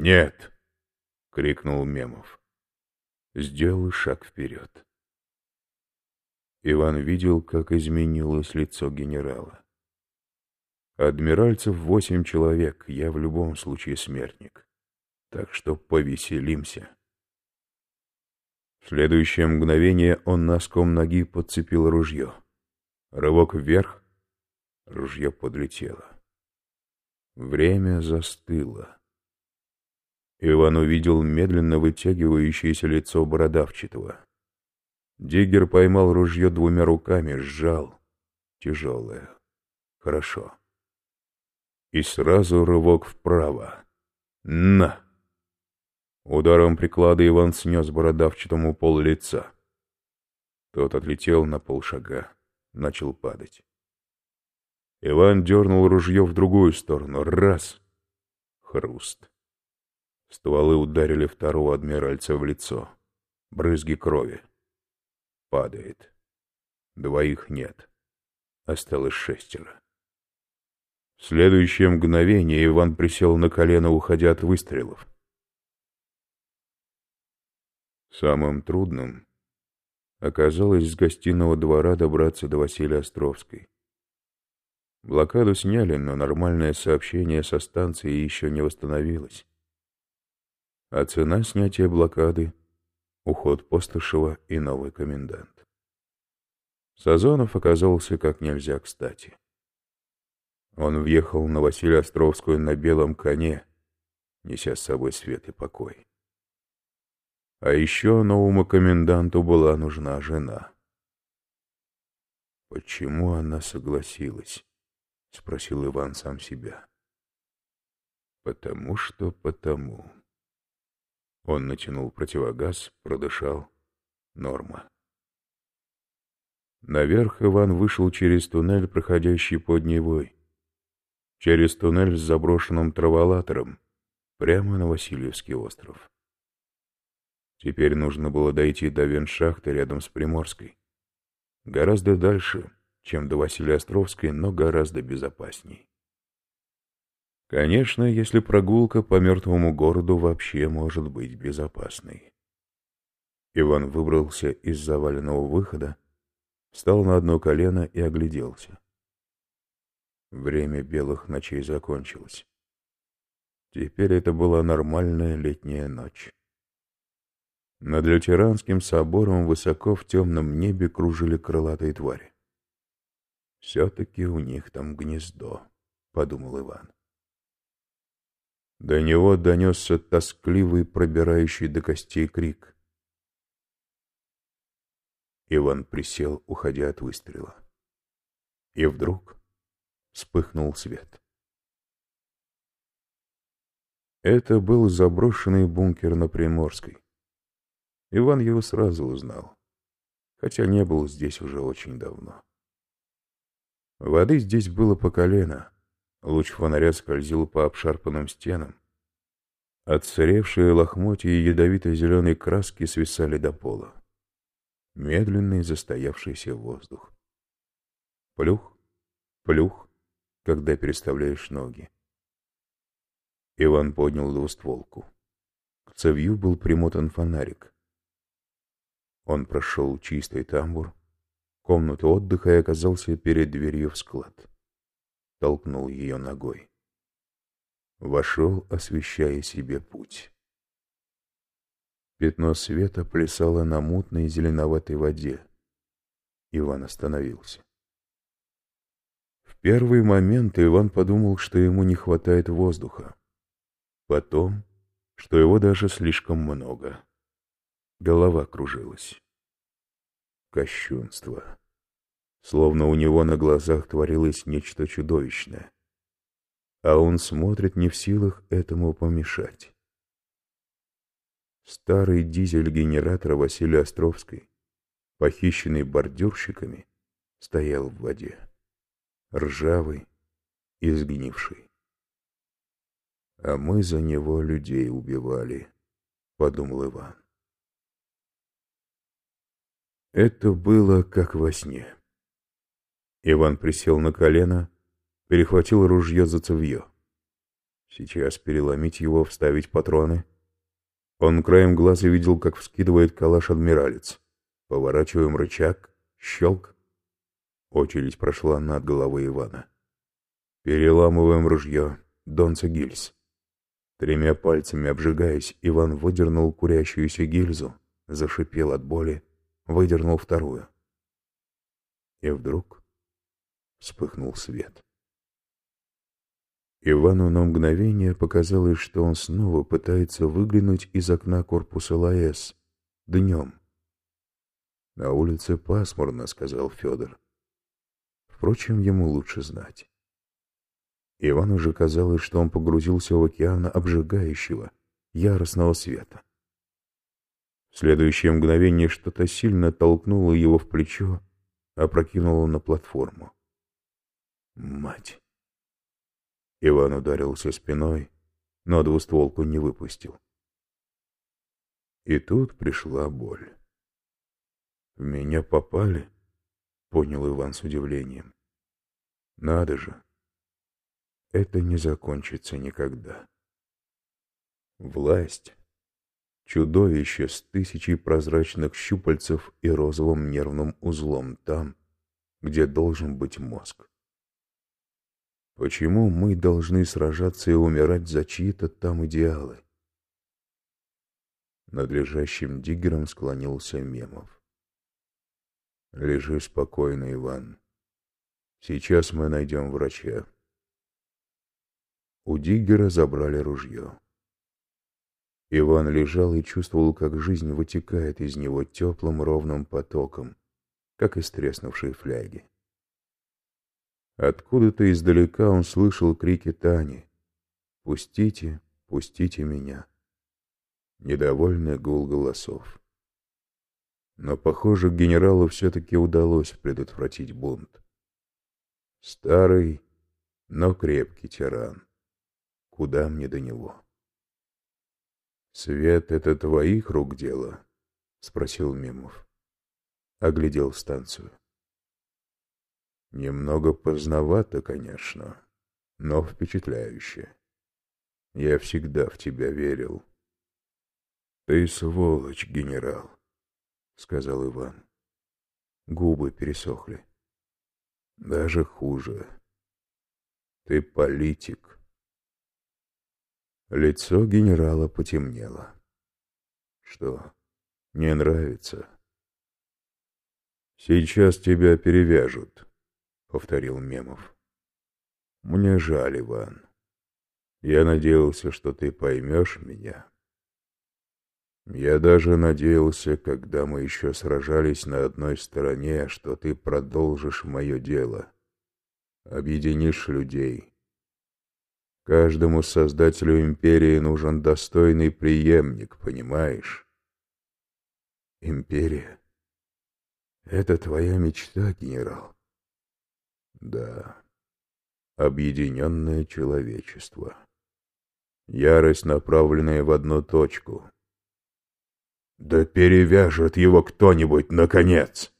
«Нет!» — крикнул Мемов. Сделал шаг вперед. Иван видел, как изменилось лицо генерала. Адмиральцев восемь человек, я в любом случае смертник. Так что повеселимся. В следующее мгновение он носком ноги подцепил ружье. Рывок вверх, ружье подлетело. Время застыло. Иван увидел медленно вытягивающееся лицо бородавчатого. Диггер поймал ружье двумя руками, сжал. Тяжелое. Хорошо. И сразу рывок вправо. На! Ударом приклада Иван снес бородавчатому пол лица. Тот отлетел на полшага, начал падать. Иван дернул ружье в другую сторону. Раз! Хруст. Стволы ударили второго адмиральца в лицо. Брызги крови. Падает. Двоих нет. Осталось шестеро. В следующее мгновение Иван присел на колено, уходя от выстрелов. Самым трудным оказалось с гостиного двора добраться до Василия Островской. Блокаду сняли, но нормальное сообщение со станцией еще не восстановилось. А цена снятия блокады уход Постышева и новый комендант. Сазонов оказался как нельзя кстати. Он въехал на Василия Островскую на белом коне, неся с собой свет и покой. А еще новому коменданту была нужна жена. «Почему она согласилась?» — спросил Иван сам себя. «Потому что потому». Он натянул противогаз, продышал. Норма. Наверх Иван вышел через туннель, проходящий под Невой. Через туннель с заброшенным траволатором, прямо на Васильевский остров. Теперь нужно было дойти до веншахты рядом с Приморской. Гораздо дальше, чем до Василия Островской, но гораздо безопасней. Конечно, если прогулка по мертвому городу вообще может быть безопасной. Иван выбрался из заваленного выхода, встал на одно колено и огляделся. Время белых ночей закончилось. Теперь это была нормальная летняя ночь. Над лютеранским собором высоко в темном небе кружили крылатые твари. «Все-таки у них там гнездо», — подумал Иван. До него донесся тоскливый, пробирающий до костей крик. Иван присел, уходя от выстрела. И вдруг вспыхнул свет. Это был заброшенный бункер на Приморской. Иван его сразу узнал, хотя не был здесь уже очень давно. Воды здесь было по колено, Луч фонаря скользил по обшарпанным стенам. Отсыревшие лохмотья ядовито-зеленой краски свисали до пола. Медленный застоявшийся воздух. Плюх, плюх, когда переставляешь ноги. Иван поднял двустволку. К цевью был примотан фонарик. Он прошел чистый тамбур, комнату отдыха и оказался перед дверью в склад толкнул ее ногой. Вошел, освещая себе путь. Пятно света плясало на мутной зеленоватой воде. Иван остановился. В первый момент Иван подумал, что ему не хватает воздуха. Потом, что его даже слишком много. Голова кружилась. Кощунство словно у него на глазах творилось нечто чудовищное. А он смотрит не в силах этому помешать. Старый дизель генератора Василия Островской, похищенный бордюрщиками, стоял в воде, ржавый и сгнивший. А мы за него людей убивали, подумал Иван. Это было как во сне. Иван присел на колено, перехватил ружье за цевье. Сейчас переломить его, вставить патроны. Он краем глаза видел, как вскидывает калаш-адмиралец. Поворачиваем рычаг, щелк. Очередь прошла над головой Ивана. Переламываем ружье. Донца гильз. Тремя пальцами обжигаясь, Иван выдернул курящуюся гильзу, зашипел от боли, выдернул вторую. И вдруг вспыхнул свет. Ивану на мгновение показалось, что он снова пытается выглянуть из окна корпуса ЛАЭС. Днем. «На улице пасмурно», — сказал Федор. Впрочем, ему лучше знать. Ивану же казалось, что он погрузился в океан обжигающего, яростного света. В следующее мгновение что-то сильно толкнуло его в плечо, опрокинуло на платформу. Мать! Иван ударился спиной, но двустволку не выпустил. И тут пришла боль. «В меня попали?» — понял Иван с удивлением. «Надо же! Это не закончится никогда. Власть — чудовище с тысячей прозрачных щупальцев и розовым нервным узлом там, где должен быть мозг. Почему мы должны сражаться и умирать за чьи-то там идеалы? Над лежащим диггером склонился Мемов. Лежи спокойно, Иван. Сейчас мы найдем врача. У диггера забрали ружье. Иван лежал и чувствовал, как жизнь вытекает из него теплым ровным потоком, как из треснувшей фляги. Откуда-то издалека он слышал крики Тани. «Пустите, пустите меня!» Недовольный гул голосов. Но, похоже, генералу все-таки удалось предотвратить бунт. Старый, но крепкий тиран. Куда мне до него? «Свет — это твоих рук дело?» — спросил Мимов. Оглядел станцию. Немного поздновато, конечно, но впечатляюще. Я всегда в тебя верил. Ты сволочь, генерал, сказал Иван. Губы пересохли. Даже хуже. Ты политик. Лицо генерала потемнело. Что, не нравится? Сейчас тебя перевяжут. — повторил Мемов. «Мне жаль, Иван. Я надеялся, что ты поймешь меня. Я даже надеялся, когда мы еще сражались на одной стороне, что ты продолжишь мое дело, объединишь людей. Каждому создателю империи нужен достойный преемник, понимаешь?» «Империя? Это твоя мечта, генерал?» Да, объединенное человечество. Ярость, направленная в одну точку. Да перевяжет его кто-нибудь, наконец!